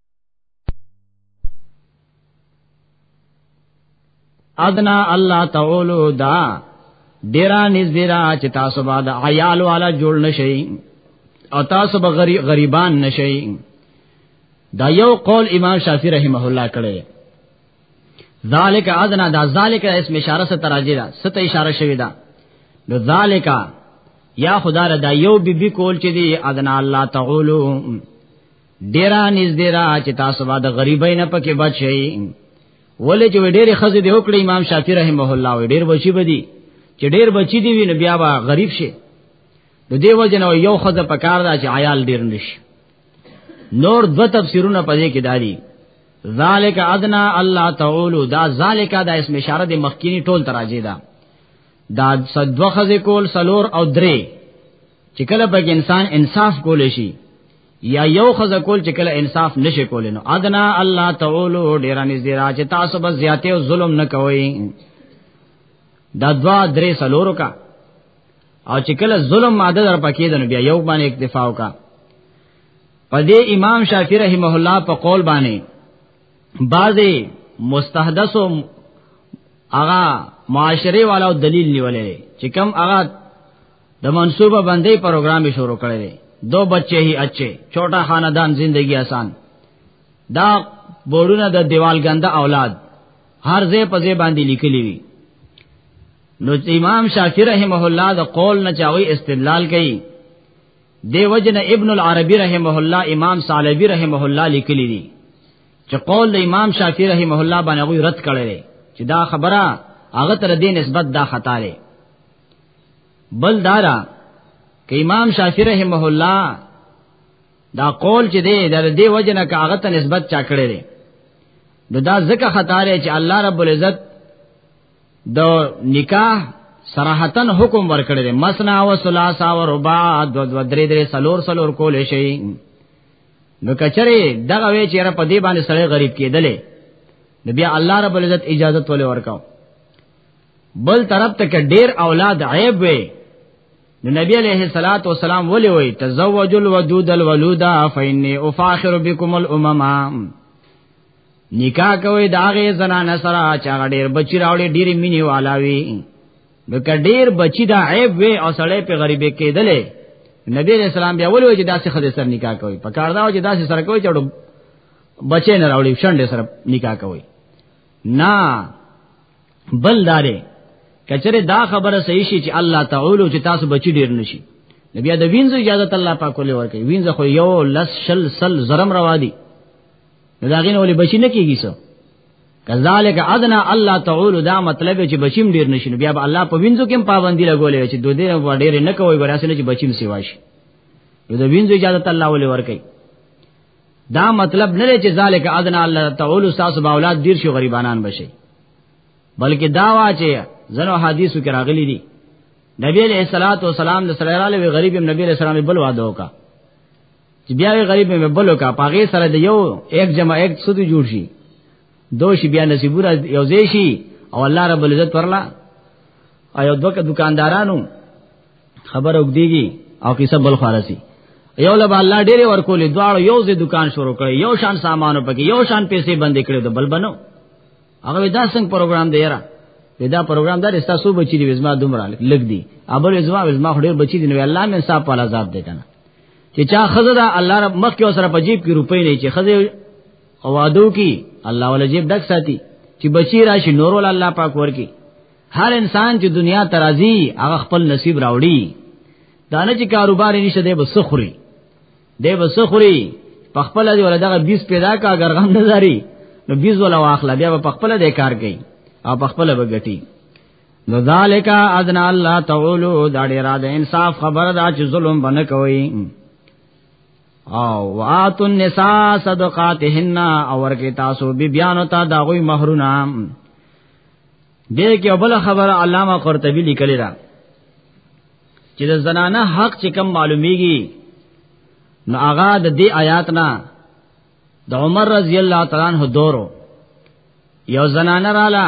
ادنا الله تعالی دا ډیرا نزدیرا چې تاسو بعد عیال والا جوړ نشئ او تاسو به غریبان نشئ دا یو قول امام شافعی رحمه الله کړی ذالک ادنا دا ذالک اسم اشاره سره تراجی دا ست اشاره شوی دا نو ذالک یا خدا را دا یو بی بی کول چې دی ادنا الله تعالی ډیرا نږدې را چې تاسو باندې غریبای نه پکې بچي ولې چې ډېرې خزې دی وکړې امام شافعي رحمه الله ډېر بچي بدی چې ډېر بچي دی ویني بیا با غریب شي نو دیو جن یو خزه پکار دا چې عیال ډېر نشي نور دو تفسیرونه پدې کې دادي ذالک ادنا الله تعالی دا ذالک دا اسم اشاره د مخکینی ټول تراجه ده دا صدوه خزه کول سلور او درې چې کله په انسان انصاف کول شي یا یو خزه کول چې کله انصاف نشي کول نو ادنا الله تعالی ډیر نږدې را چې تاسو به زیاته او ظلم نه کوئ دا دوا درې سلورو کا او چې کله ظلم ماده در پکې دنو بیا یو باندې اکتفا وکا په دې امام شافعی رحمه الله په قول باندې بعضی مستحدث او اغا معاشره والا دلیل نیولې چې کم اغا د منصوبه بندي پروګرام شروع کړی دی دو بچے ہی اچھے چھوٹا خاندان زندگی آسان دا بورونه د دیوال ګنده اولاد هر ځای په ځای باندې لیکلی وی نو امام شافعی رحمه الله د قول نه چاوي استدلال کوي دی وجنه ابن العربی رحمه الله امام صالبی رحمه الله لیکلی دي چې قول د امام شافعی رحمه الله باندې غوی رد کړي چې دا خبره هغه تر دې نسبت دا خطا لري بل دارا ک امام شافعی رحمه الله دا قول چې دی د دې وجه نه کاغه ته نسبت چا کړی دی نو دا ځکه خطا لري چې الله رب العزت د نکاح صراحتن حکم ورکړی دی مسنا و ثلاثه و رباع د د درې درې سلور سلور کول شي نو کچره دغه وی چې را په دې باندې سړی غریب کېدلې نو بیا الله رب العزت اجازه ولې ورکاو بل طرف ته کې ډیر اولاد عیب وي نو نبی علیہ الصلات والسلام ولي وي تزوج الودود الولودا فإني افاخر بكم الامم نکاح کوي داغه زنانه سره چا ډیر بچی راوړي ډیر مینی والاوي نو که ډیر بچی دا عیب وي او سړی په غریبې کېدلې نبی علیہ السلام بیا ولي وي چې داسې خدای سره نکاح کوي په کار دا چې داسې سره کوي چې بچی نه راوړي شنډه سره نکاح کوي نه بل دارې کچره دا خبره صحیح شي چې الله تعالی چې تاسو بچی ډیر نشي نبی دا وینځو اجازه الله پاک ولې ورکړي وینځ خو یو لس شل سل زرم روا دي دا غین ولې بچی نه کیږي سو کذالک ادنا الله تعالی دا مطلب چې بچیم ډیر نشي بیا به الله په وینځو کې پابندي لګولې چې دوی ډیر نه کوي وراسنه چې بچیم سیوا شي نو د وینځو اجازه الله ولې ورکړي دا مطلب نه چې ذالک ادنا الله تعالی استاد با اولاد دیر شو غریبانان بشي بلکې دا وا چې زنو حدیثو کې راغلي دي نبی علیہ الصلوۃ والسلام د صلی الله علیه غریب نبی علیہ السلام بل وعده وکا چې بیا غریب مې بل وکا پاګه سره د یو یک جمع یک سودی جوړ شي دو شي بیا نصیبور یو ځای شي او الله رب العزت ورلا ایو دوک دکاندارانو خبر وګدیږي او کیسه بل خارسي یو له الله ډېر ورکولې دواړو یو ځې دکان شروع کړي یو شان سامانو پکې یو شان پیسې بندې کړې د بل بنو هغه دا څنګه پروګرام دی را دا پروګرام دا رستا سو بچی دی زما دومره لګ دی ابل زما زما ډېر بچی دی نو الله مې صاحب په عذاب دی کنه چې چا خزه دا الله رب مخ کې سره پجیب کې روپې نه چې خزه اوادو کې الله ول جیب ډک ساتي چې بچی راشي نور ول الله پاک ورکی هر انسان چې دنیا ترازی هغه خپل نصیب راوړي دا نه چې کاروبار نشته دی بس خوري دی بس خوري په خپل دی ولا دغه 20 پیدا کا اگر غم نه زاري نو 20 ولا واخلا بیا په خپل دی کار کوي او په خپل بغټي نو ذالک اذن الله تعالی دا ډیر د انصاف خبر دا چې ظلم بنه کوي او وات النساء صدقاتهن اور کې تاسو بی بیان او تا دا غوي مہرونه دې کې بل خبره علامه قرطبي لیکلی دا چې د زنانه حق چې کم معلومیږي نو هغه د دې آیات نه د عمر رضی الله تعالی عنہ دورو یو زنانه رااله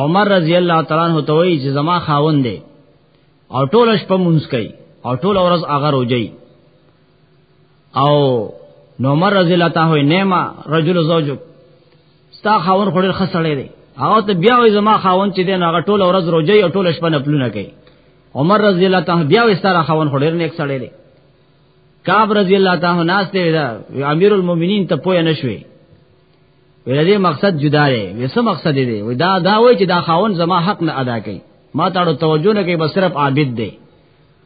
عمر رضی الله تعالی عنہ ته وایي چې زما خاوند دی او ټول شپه مونږ کوي او ټول ورځ هغه روځي او نو عمر رضی الله تعالی نعمه رجل زوجک ستا خاون خړل خسړې دی هغه ته بیا وې زما خاون چې دین هغه ټول ورځ روزي او ټول شپه نپلونه کوي عمر رضی الله تعالی بیا وې ستا خاون خړل نه خسړې دی کعب رضی الله تعالی ناس دی دا امیر المؤمنین ته پوه نه شوي ولې مقصد جدا دی وسه مقصد دی وې دا دا وې چې دا خاون زما حق نه ادا کوي ما تاړو توجه نه کوي بس صرف عابد دی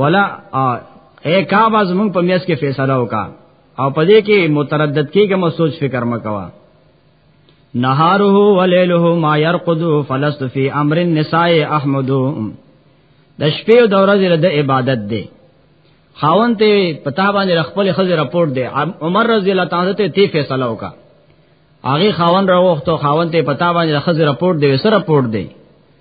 ولا اے کعبه زمون په میاس کې فیصله وکا او پدې کې متردد کېږه مو سوچ فکر مکوا نهاره وليله ما يرقد فلست في امر النساء احمد د شپې او د ورځې د عبادت دی خاون ته پتا باندې خپل خزه رپورټ دی عمر رضی الله تعالی ته تی فیصله وکا هغه خاون راوخته خاون ته پتا باندې خزه رپورټ دی سره رپورټ دی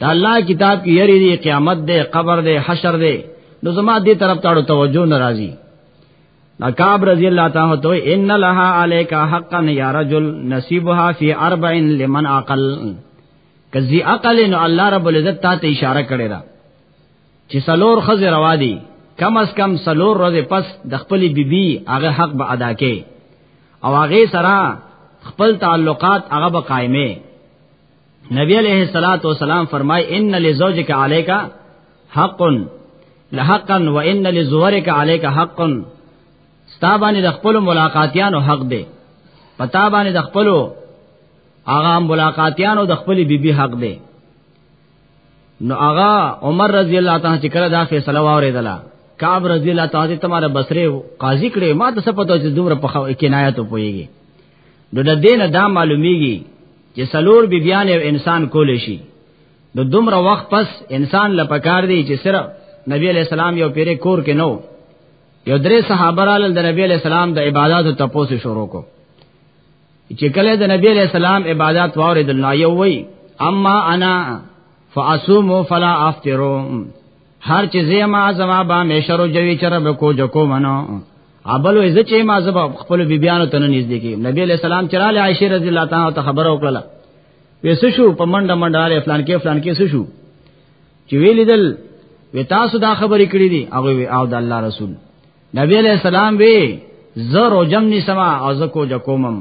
دا الله کتاب کې یری دی قیامت دی قبر دی حشر دی نو زما دې طرف ته توجه ناراضي نقاب رضی الله تعالی تو ان لها علیک حقا یا رجل نصیبها فی اربع لمن عقل کزی عقل نو الله رب العزت ته اشاره کړی دا چې سلور خزر روا دي کم از کم سلور ورځې پس د خپل بیبي هغه حق به ادا کړي او هغه سره خپل تعلقات هغه به قائمه نبی علیہ الصلات والسلام فرمای ان لزوجک علیک حق لحقا وان لزورک علیک حق ستا باندې د خپل ملاقاتیانو حق دی پتا باندې د خپل هغه ملاقاتیانو د خپل بیبي بی حق دی نو هغه عمر رضی الله تعالی چې کله دا فیصله واوریدله کعب رضی الله تعالی تمہاره بصری قاضی کړي ما ته څه پته چې دومره په کنایت پويږي نو د دینه دا معلومیږي چې سلور بیبیان یو انسان کول شي نو دومره وخت پس انسان لپکار دی چې صرف نبی علیہ السلام یو پیره کور کې نو یو درې صحابه رال د نبی علیہ السلام د عبادتو تپوس شروع کو چې کله د نبی علیہ السلام عبادت واورید نو یو وی اما انا فاصوم فلا افطروا هر چې زما زما با مې شرو جوي چرب کو جکو منو ابل وې زچې ما زما خپل بیبيانو ته نږدې کې نبی عليه السلام چراله عائشه رضی الله تعالی عنها خبر او کړل وېس شو په منډه منډه علي فلان کې فلان کې څه شو چې ویلیدل وې تاسو دا خبرې کړې دي هغه او د الله رسول نبی علیہ السلام وی زه روجم نیسما او زه کو جکومم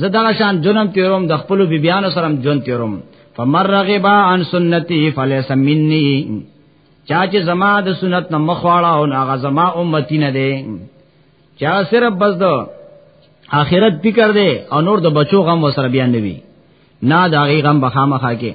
زه دا شان جنم تیروم د خپل بیبیانو سره جون تیروم فمر رغبا عن سنتی فلیس منی چا چې زما د سنت نه مخواړه او هغه زما امتی نه دی چا صرف بس دو آخرت فکر دی او نور د بچو غم وسره بیان دی نه دا غي غم بخامه خاکه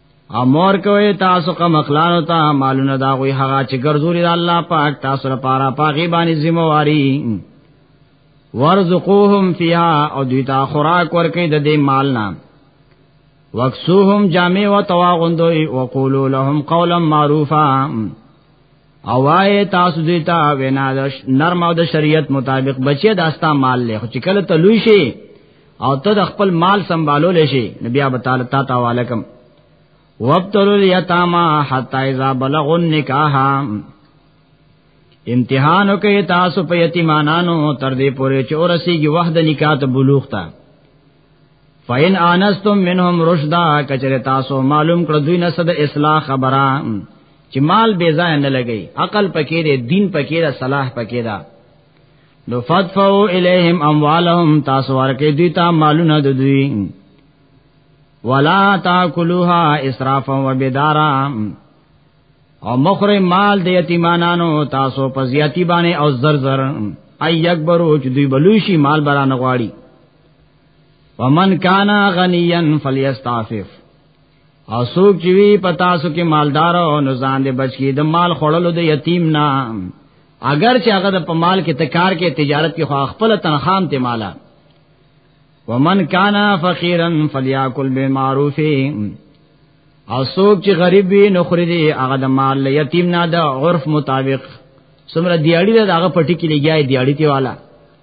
امر کوي تاسو کوم خلانو ته مالونه دا غوي هغه چې ګرځوري الله پاک تاسو لپاره پاغي باندې ذمہ واري ورزقوهم فیها او دوی ته خوراک ورکړي د دې مال نه وکسوهم جامع و تواغندوی وقولو لهم قولا معروفا او آئے تاسو دیتا وینا د نرم او د شریعت مطابق بچی داستا مال له چې کله ته لوی شي او ته د خپل مال سنبالو لشي نبي ابو تعالی تا تا علیکم وابتلوا اليتامى حتى اذا بلغوا النکاح امتحان وکي تاسو په یتیمانانو تر دې پورې چې ورسیږي وخت د نکاح ته بلوغ ته فین انستم منهم رشدا کچره تاسو معلوم کړ دوی نه صد اصلاح خبره چې مال بے ځای نه لګي عقل پکې دی دین پکې دی صلاح پکې دی نو فدفعو الیہم اموالہم تاسو ورکه دوی ته مالونه د دوی ولا تاکلوها اسرافا وبدارا او مخره مال د یتیمانانو تاسو په زیاتی باندې او زر زر ای اکبر او چې دوی بلوشي مال برانه غواړي ومن کان غنیا فلیستعفف او سوک چې وی پتا سو کې مالدار او نو ځان دې بچ کی د مال خړلو د یتیم نه اگر چې هغه د پمال کې تکار کې تجارت کې خو خپل تنخام ته مالا ومن کان فقیرا فلیاکل بالمعروف او سوک چې غریب وي نو خوري دې هغه د مال یتیم نه د عرف مطابق سمره دیاړي دا هغه پټی کې لګیای دیاړي تی والا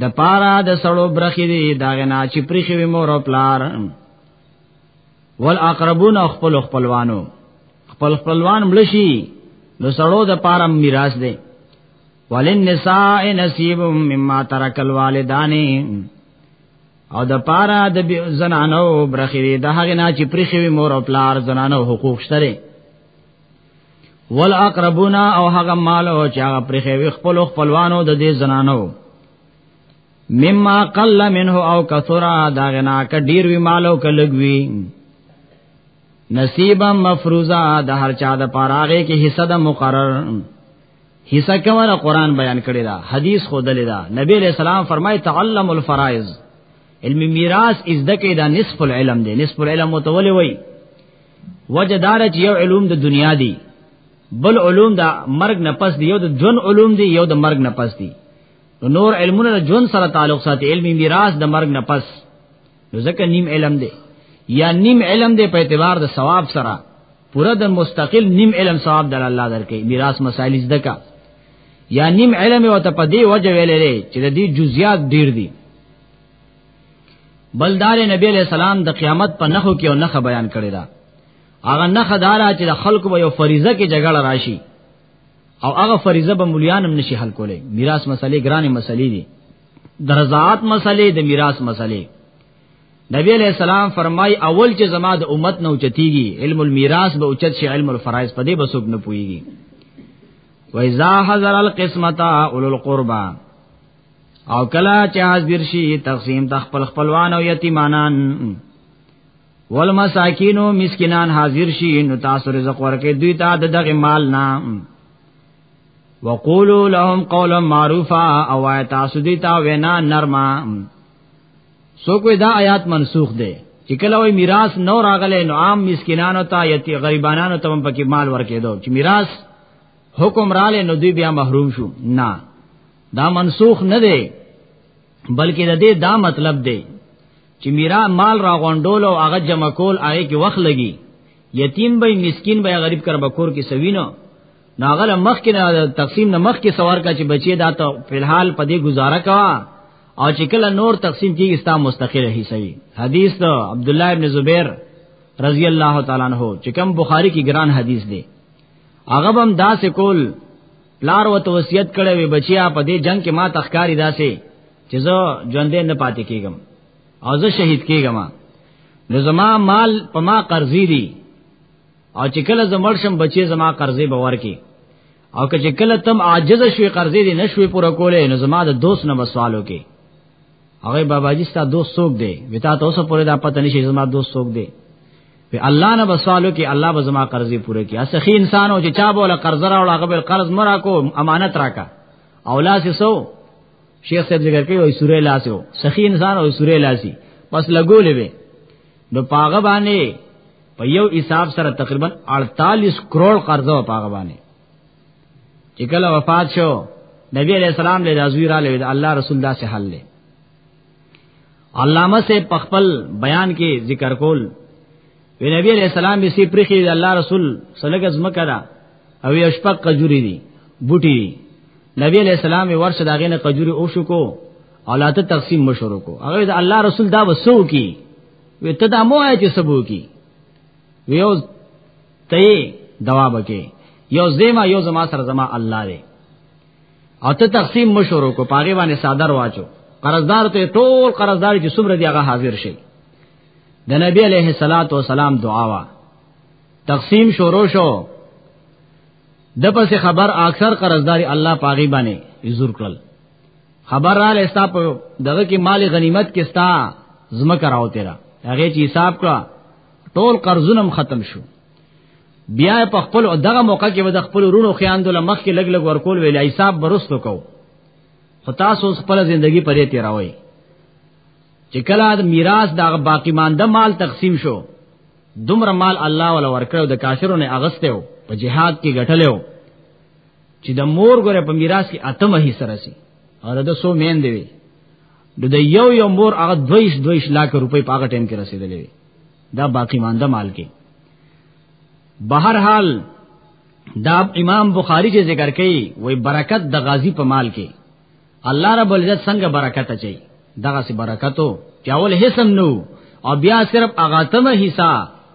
د پارا د سړو برخې دی دا غنا چې پرخې وي مور او پلار والاقربون خپل خپلوانو خپل خپلوان ملشي نو سړو د پارا میراث دی وللنساء نصیب مما ترک الوالدان او د پارا د زنانو برخې دی دا غنا چې پرخې وي مور او پلار زنانو حقوق شته والاقربون او هغه مال او چې هغه پر خوي خپل خپلوانو د دې زنانو مما قل منه او کثرا دا غنا ک ډیر وی مال او کلګوي نصیبا مفروزا د هر چا د پاراغه کې حصہ د مقرر حصہ کومه قرآن بیان کړی دا حدیث خود لیدا نبی علیہ السلام فرمای تعلم الفرائض علم میراث از دکې دا نصف العلم دی نصف العلم متول وی وجه دار چې یو علوم د دنیا دی بل علوم دا مرګ نه پس دی یو د جون علوم دی یو د مرګ نه پس دی نور علمونه د جون سره تعلق ساتي علمي میراث د مرګ نه پس نو ځکه نیم علم دی یا نیم علم دی په اعتبار د ثواب سره پورا د مستقل نیم علم ثواب در الله درکې میراث مسائل زده کا یا نیم علم او ته په دې وجه ویلې چې د دې جزئیات ډیر دي بلدار نبی علیہ السلام د قیامت په نخو کې او نخه بیان کړی دا هغه نخه دارا چې د خلکو به یو فریضه کې جګړه راشي او هغه فریضه به مليان هم نشي حل کولای میراث مسلې ګرانې مسلې دي درزات مسلې د میراث مسلې نبی علیہ السلام فرمای اول چې زما د امت نو چتیږي علم المیراث به اوچت شي علم الفرائض په دې بسوب نه پويږي وَإِذَا حَضَرَ الْقِسْمَةَ أُولُو الْقُرْبَى او کلا چې حاضر شي تقسیم د خپل خپلوان او یتیمانان والمساکین او مسکینان حاضر شي نو تاسو رزق ورکې دوی ته د دغه مال نه وقولو لهم قولا معروفا او آیت تاسو دي تا وینا نرما سو کوئی دا آیات منسوخ ده چې کله وی میراث نو راغله نو عام مسکینانو ته یتی غریبانو ته هم پکې مال ورکې دو چې میراث حکم رااله نو دوی بیا محروم شو نه دا منسوخ نه دی بلکې د دې دا مطلب دی چې میرا مال را غونډول او هغه جمع کول هغه کې وخت لګي یتیم به مسکین به غریب کر بکور کې سوینو ناغله مخ کې نه تقسیم نه مخ کې سوار کا چې بچي دا ته فلحال پدې گزاره کا او چې کله نور تقسیم کیږي ستا مستقل هي صحیح حدیث دا عبد الله ابن زبیر رضی الله تعالی عنہ چې کوم بخاری کې ګران حدیث دی هغه هم داسې کول پلار و توصیت کړي وي بچیا په دې جنگ کې ما تخکاری داسې چې زه ژوندې نه پاتې کیږم او زه شهید کیږم نو زما مال په ما قرضې دي او چې کله زمړ شم بچي زما قرضې باور کی او که چې کله تم عاجز شوي قرضې دي نشوي پوره کولې نو زما د دوست نه مسوالو کې هغه بابا جی ستا دوست څوک دی وتا ته اوسه پوره دا پته نشي زما دوست څوک دی په الله نه بسوالو کې الله به زما قرضې پوره کړي اسخي انسان او چې چا بوله قرض راوړ هغه بل قرض مرا کو امانت راکا او لاس سو شیخ صاحب ذکر کوي او سورې لاس یو سخي انسان او سورې لاسي بس لګولې به نو پاغه باندې په یو حساب سره تقریبا 48 کروڑ قرضه پاغه باندې چې کله وفات شو نبی علیہ السلام له ازوی را لید الله رسول دا سه حل له علامه سے پخپل بیان کې ذکر کول وی نبی علیہ السلام به سی پرخي الله رسول سلګه زمکه دا او یې شپق کجوري دي بوټي نبی علیہ السلام ورش داغه نه کجوري او شو کو اولاته تقسیم مشورو کو هغه دا الله رسول دا وسو کی وی ته دا مو آیا چې سبو کی وی او ته دوا بکې یو زما یو زما سره زما الله دی او ته تقسیم مشورو کو پاګې باندې صادر واچو قرضدار ته ټول قرضدار چې څومره دی هغه حاضر شي د نبی علیه الصلاۃ والسلام دعا وا تقسیم شروع شو د پس خبر اکثر قرضداري الله پاغي باندې زور کړل خبر را لستا په دغه کې مال غنیمت کې ستا زمکه راو تیرا هغه چې حساب کړه ټول قرضونه ختم شو بیا په خپل دغه موقع کې د خپل رونو خیاندو لمخ کې لګ لګ ورکول ویل حساب برستو کو خو تاسو خپل ژوندۍ پرې تیراوي چې کله د میراث د باقی مانده مال تقسیم شو دومره مال الله ولا ورکړو د کافرونو اغستو په جهاد کې غټلو چې د مور غره په میراث کې اتمه حصہ رسی او د سو مین دی د یو یو مور هغه 22 22 لک روپۍ په هغه ټیم کې رسیدلې دا باقی مانده مال کې بهر حال دا امام بخاری چې ذکر کوي وای برکت د غازی په مال کې الله رب العزت څنګه برکت اچي دغه سي برکتو چې اول حسن نو او بیا صرف اغاتمه حصہ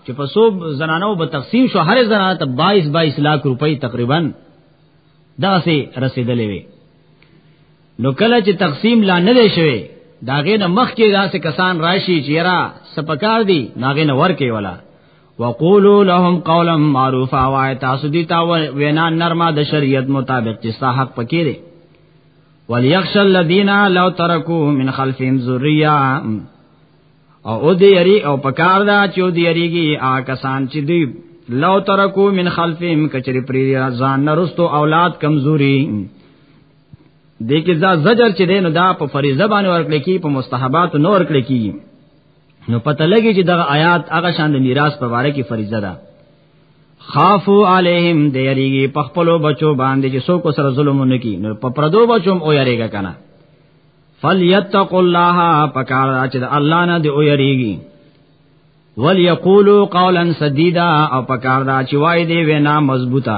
چې په سو زنانو به تقسیم شو هر زنانه ته 22 22 لک روپۍ تقریبا دغه سي رسیدلې وي نو کله چې تقسیم لا نه دی شوی داغه نه مخ کې داسې کسان راشي چې را سپکار دي ناغه نه ور کوي ولا وقولو لهم قولا معروفا وای تاسو دي تا وینا نرمه د شریعت مطابق چې ستا حق پکې دي وليخشى الذين لو تركوا من خلفهم ذريه او او دی یری او پکار دا چې او دی یریږي آ کسان چې دی لو ترکو من خلفهم کچری پری ځان نرستو اولاد کمزوري دې کې دا زجر چې دین دا په فریضه باندې ورکړي کی په مستحبات نو ورکړي کی نو پته لګي چې دغه آیات هغه شان د میراث په اړه کې فریضه ده خافو علیہم د یریږي په خپل بچو باندې چې څوک سره ظلم نه کوي نو په پردو بچوم او یریږي کنه فلیتقوا الله پکار چې د الله نه دی او یریږي ولیقولوا قولا سدیدا او پکار دا چې وای دی وینا مضبوطه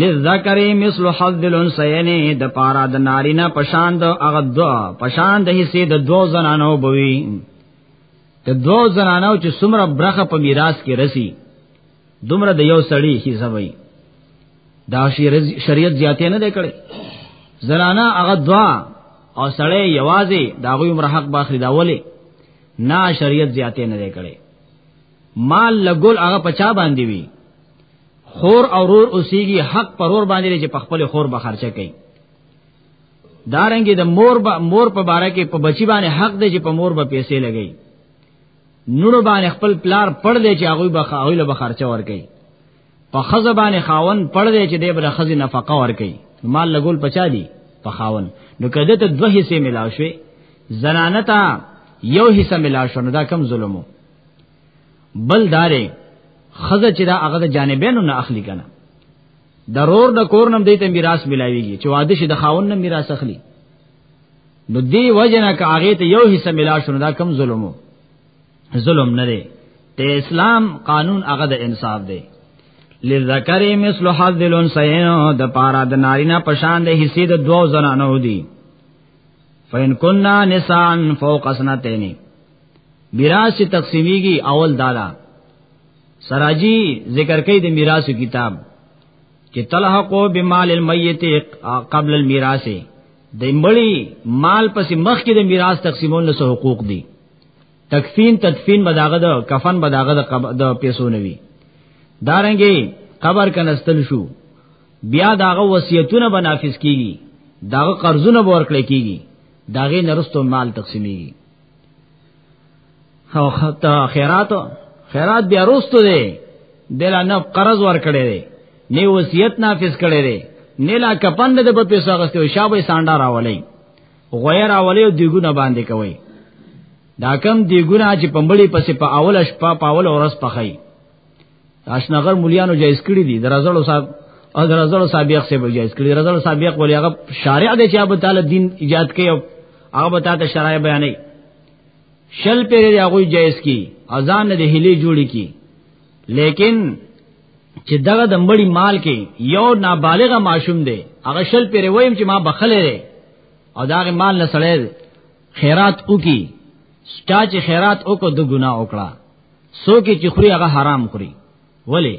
للذکر مثل حظ الانثیین د پارا د نارینا پشان د هغه دو پشان د حصے د دو زنانو بوي د دو زنانو چې څومره برخه په میراث کې رسی دومره د یو سړی حصہ وي دا شریعت زیاتې نه کړي زنانه هغه دوا او سړی یوازې دا غوی عمر حق باخری دا ولې نه شریعت زیاتې نه کړي مال لګول هغه پچا باندې وي خور او رور اوسېږي حق پرور باندې چې په خپل خور به خرچه کوي دارنګي د مور با مور په باره کې په بچی باندې حق دی چې په مور به پیسې لګي نونو باندې خپل پلار پړ دی چې هغه به هغه له خرچه ور کوي په خزه باندې خاون پړ دی چې دی بل خزه نفقه ور کوي مال لګول پچا دی په خاون نو کده ته دوه حصے ملاو شوي زنانه ته یو حصہ ملاو شو نو دا کم ظلمو بل دارې خزه چې دا هغه د جانبینو نه اخلي کنه ضرور د کور نم دیته میراث ملاویږي چې واده شي د خاون نم میراث اخلي نو دی وجنه که هغه ته یو حصہ ملا شونه دا کم ظلمو ظلم نه دی ته اسلام قانون هغه د انصاف دی لذکر مثل حظ الانثیین د پارا د نارینا پشان د حصے د دوو زنانو دی فین کننا نسان فوق اسنتین میراث تقسیمیږي اول دالا سراجی ذکر کوي د میراث کتاب چې تلحقو بمال المیت قبل المیراث د مړی مال پس مخ کې د میراث تقسیمون له حقوق دي تکفین تدفین بداغه د کفن بداغه د پیسو نوي دارنګي قبر کنستل شو بیا داغه وصیتونه بنافذ کیږي داغه قرضونه ورکړي کیږي داغه نرستو مال تقسیمي او خطا خیرات خیرات بیا روستو دی دلا نه قرض ور کړی دی نه وصیت نافذ کړی دی نه لا کپند د په پیسو غستو شابه سانډا راولې غویر راولې او دیګونه باندې کوي دا کم دیګونه چې پمبړی پسې په اول شپه په اول ورځ پخای آشناغر مليانو جایز کړی دي درازړو صاحب او درازړو سابق سے به جایز کړی درازړو سابق ولې هغه شارع دی چې هغه تعالی دین ایجاد کوي او هغه تعالی شرایع بیانې شل پیری دی هغه جایز کی اذان نه دی هلي جوړی کی لیکن چې دغه د مړی مال کې یو نابالغ معشوم دی هغه شل پیری وایم چې ما بخلې دی او داغه مال نه سړی خیرات وکي ستا چې خیرات وکړو د ګناه وکړه څوک چې خوري هغه حرام خوري ولی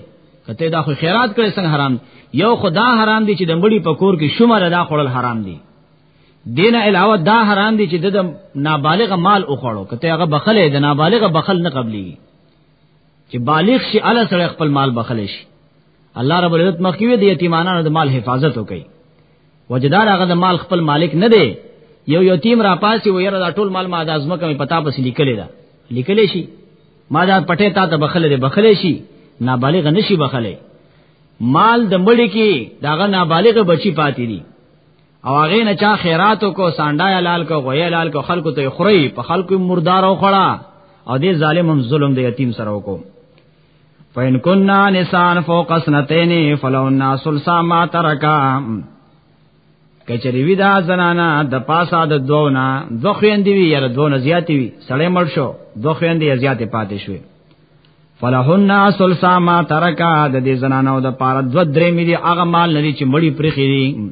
کته دا خو خیرات کړي څنګه حرام یو خدا حرام دي چې د مړي په کور کې شومه دا خړل حرام دي دینه علاوه دا حرام دي چې د نابالغ مال او خړو کته هغه بخله د نابالغ بخل نه قبلي چې بالغ شي الله سره خپل مال بخل شي الله رب العزت مخکې د یتیمانو د مال حفاظت وکړي وجدار هغه د مال خپل مالک نه دی یو یتیم را پاسي و یره دا ټول مال ما د ازمه کوي پتا پس لیکلې ده لیکلې شي ما دا پټه تا ته بخله ده بخله شي نابالغ نشي بخله مال د مړی کې داغه نابالغ بچی پاتې دي او هغه نه چا خیراتو کو سانډای لال کو غوی لال کو خلکو ته خوري په خلکو مردار او خړا او دې ظالم هم ظلم د یتیم سره وکړو فین کننا نسان فوق سنتین فلون سلسا ما ترکا کچری وی دا زنانا د پاسا د دونا دو خویندې وی یا دو نه زیاتې وی سړی مړ شو دو خویندې زیاتې پاتې شوې فلهن سلسا ما ترکا د دې زنانو د پاره دو درې مې دی هغه مال لري چې مړی پرې خېری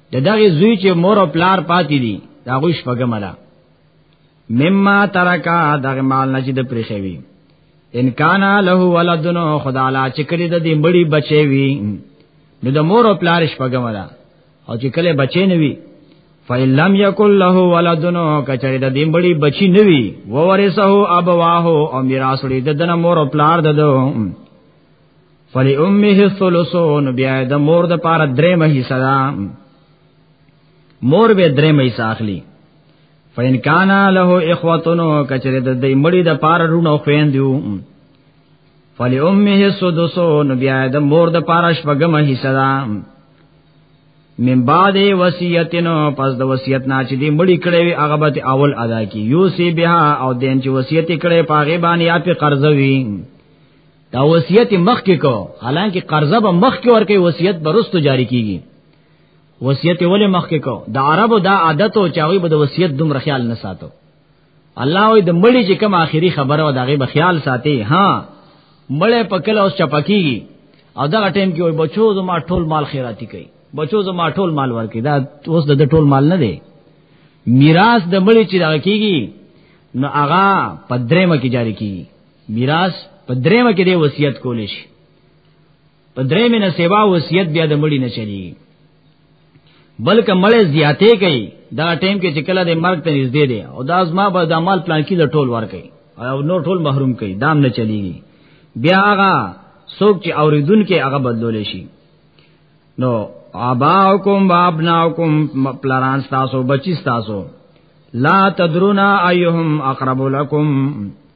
د دغه زوی چې مور او پلار پاتې دي دا غوښ پګملا مما ترکا دغه مال نه چې د پرخوي ان کان له ولدن خدا لا چې کړي د دې مړي بچي وي نو د مور او پلار شپګملا او چې کله بچي نه وي فیلم یکل له ولدن کچری د دې مړي بچي نه وي وورثه ابواه او میراث لري د دنه مور او پلار ددو فلی امه الثلثون بیا د مور د پاره درې مه حصہ دا مور به درې مه حصہ اخلي فین کان له اخوتن کچره د دې مړي د پاره رونو خويندو فلی امه السدسون بیا د مور د پاره شپږم حصہ دا من بعد وصیتن پس د وصیت نه چې دې مړي کړي وي هغه به اول ادا کی یوسی بها او دین چې وصیت کړي پاغه باندې یا په قرضوي دا وصیت مخ کې کو حالانکه قرضه به مخ کې ورکه وصیت برستو جاری کیږي وصیت ولې مخ کې کو د عربو دا عادت او چاوي به د وصیت دومره خیال نه ساتو الله وي د مړي چې کوم آخري خبره و دغه به خیال ساتي ها مړې په کله اوس چپکیږي او دا ټیم کې وي بچو زما ټول مال خیراتی کوي بچو زما ټول مال ورکي دا اوس د ټول مال نه دی میراث د مړي چې دا کیږي نو هغه پدریمه کې جاری کیږي میراث په درېمه کې دی وصیت کول شي په درېمه نه سیوا وصیت بیا د مړی نه چلی بلکې مړې زیاتې کوي دا ټیم کې چې کله د مرګ ته نږدې دی او دا ازما به د مال پلان کې د ټول ور کوي او نور ټول محروم کوي دام نه چلیږي بیا هغه څوک چې اوریدون کې هغه بدلول شي نو اباکم وابناکم پلاران تاسو بچی تاسو لا تدرونا ایهم اقرب لکم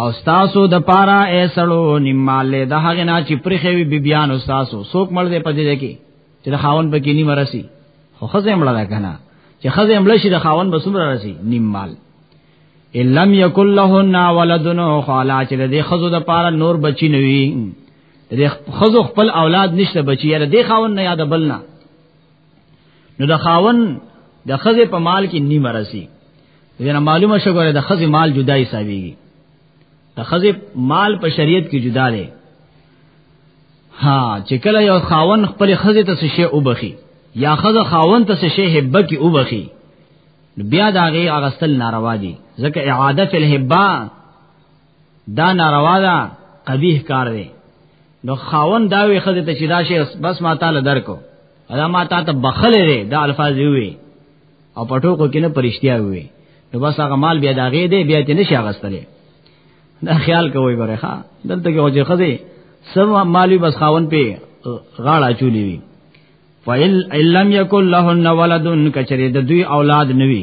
او تاسو د پارا ایسړو نیماله د هغه نه چې پرخې وی بیبیان او تاسو څوک مړ دې پدې ده کې چې د خاون په کې نیم رسی خو خزه مړ ده کنه چې خزه مړ شي د خاون به سمره رسی نیمال لم یکل لهن ولدن خالا چې د خزو د پارا نور بچی نوي د خزو خپل اولاد نشته بچی یره د خاون نه یاد بلنه نو د خاون د خزه په مال کې نیمه رسی ځنه معلومه شو غره د خزه مال جدا حسابيږي د خزه مال په شریعت کې جدا دی ها چې کله یو خاون خپل خزه ته څه شی وبخي یا خزه خاون ته څه شی هبه کې وبخي بیا دا غي اغستل ناروا دي ځکه اعاده فی الهبه دا ناروا ده قبیح کار دی نو خاون دا وی خزه ته چې دا شی بس ما تعالی درکو ادا ما تا ته بخلې دی دا الفاظ وی او پټو کو کینه پرشتیا وی نو بس هغه مال بیا دا غې دی بیا ته نشي غستلې دا خیال کوی ګوره ښا دلته کې وجه خزه سم مالی بس خاون په غاړه چولی وی فإِن لَّمْ يَكُن لَّهُنَّ وَلَدٌ کچری د دوی اولاد نوي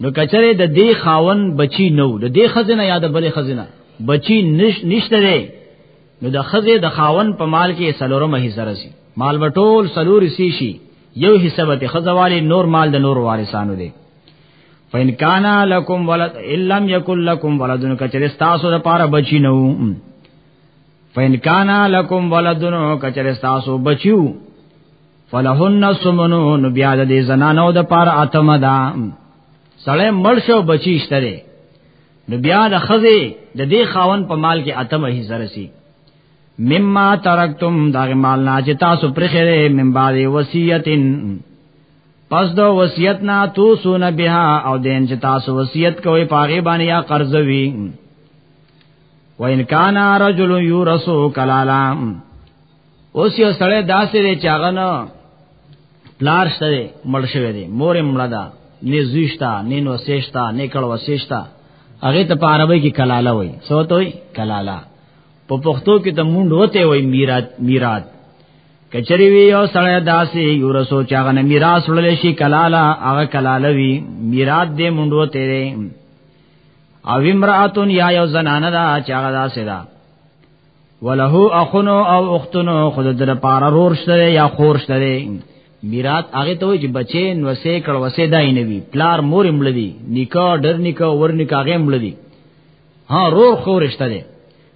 نو کچره د دې خاون بچی نو د دې خزینه یا د بلې خزینه بچی نش نشته دی نو د خزې د خاون په مال کې سلورمه حصہ رسی مال وټول سلور سی شي یو حصہ به خزواله نور مال د نور وارثانو دی فین کان لکم ولد الم یکل لکم ولد نو کچره تاسو د پاره بچی نو فین کان لکم ولد نو کچره تاسو بچیو فلهن سمنون بیا د دې زنانو د پار اتمه دا سړی مړ شو بچی شته نو بیا د خزه د دې خاون په مال کې اتمه هي زرسي مما ترکتم دا مال نه چې تاسو پر خره من بعد وصیتن پس دو وصیت نه تو سن بها او دین چې تاسو وصیت کوئ پاغه باندې یا قرض وی وان کان رجل یورثو کلالام اوس یو سړی داسې دی چې هغه نه پلار شته دی مړ شوی دی مور یې مړه ده نه زوی شته نه نو سېشته نه کړه وسېشته هغه ته په عربی کې کلاله وای سوته وای کلاله په پښتو کې ته مونډ وته وای میرات میرات کچری وی یو سړی داسې یو رسو چې هغه نه میراث وړل شي کلاله هغه کلاله وی میرات دې مونډ وته دی او امراتون یا یو زنانه دا چې هغه داسې ده دا وله اخنو او اختنو خود در پار رور شته یا خور شته میراث هغه ته وي چې بچي نو سه کړه وسه دای نه وی پلار مور ملدي نکاح ډر نکاح ور نکاح غیم ملدي ها رور خو رشتہ ده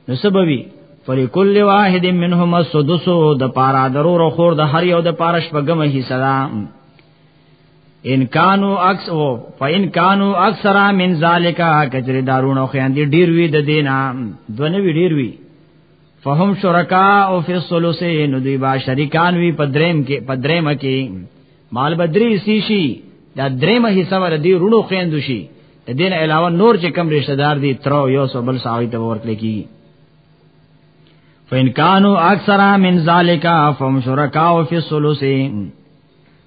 نو سببي فلکل واحد منهم السدس د پارا درور خور د هر یو د پارش په ګمه حصہ ان کانو اکس او فین کانو اکثر من ذالک کچری دارونو خیان دی ډیر وی د دینا دونه وی ډیر وی فهم شرکا او فی الثلثین دوی با شریکان وی پدریم کې پدریم کې مال بدری سی شي دا دریمه حصہ ور دی رونو خیان دوشي د دین علاوه نور چې کم رشتہ دار دي ترو یو سو بل ساوی ته ورکل کی فین کانو اکثر من ذالک فهم شرکا او فی الثلثین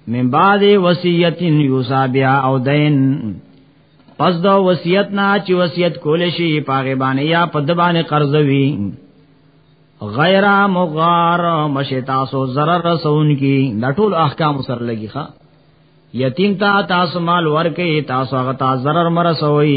من بعد وصیت یوسا بیا او دین پس دا وصیت نه چې وصیت کول شي پاګې باندې یا په د باندې قرض وی غیر مغار مشه تاسو zarar رسون کی دا ټول احکام سره لګی ښا یتیم تا تاسو مال ورکه تاسو هغه تا zarar مرسوي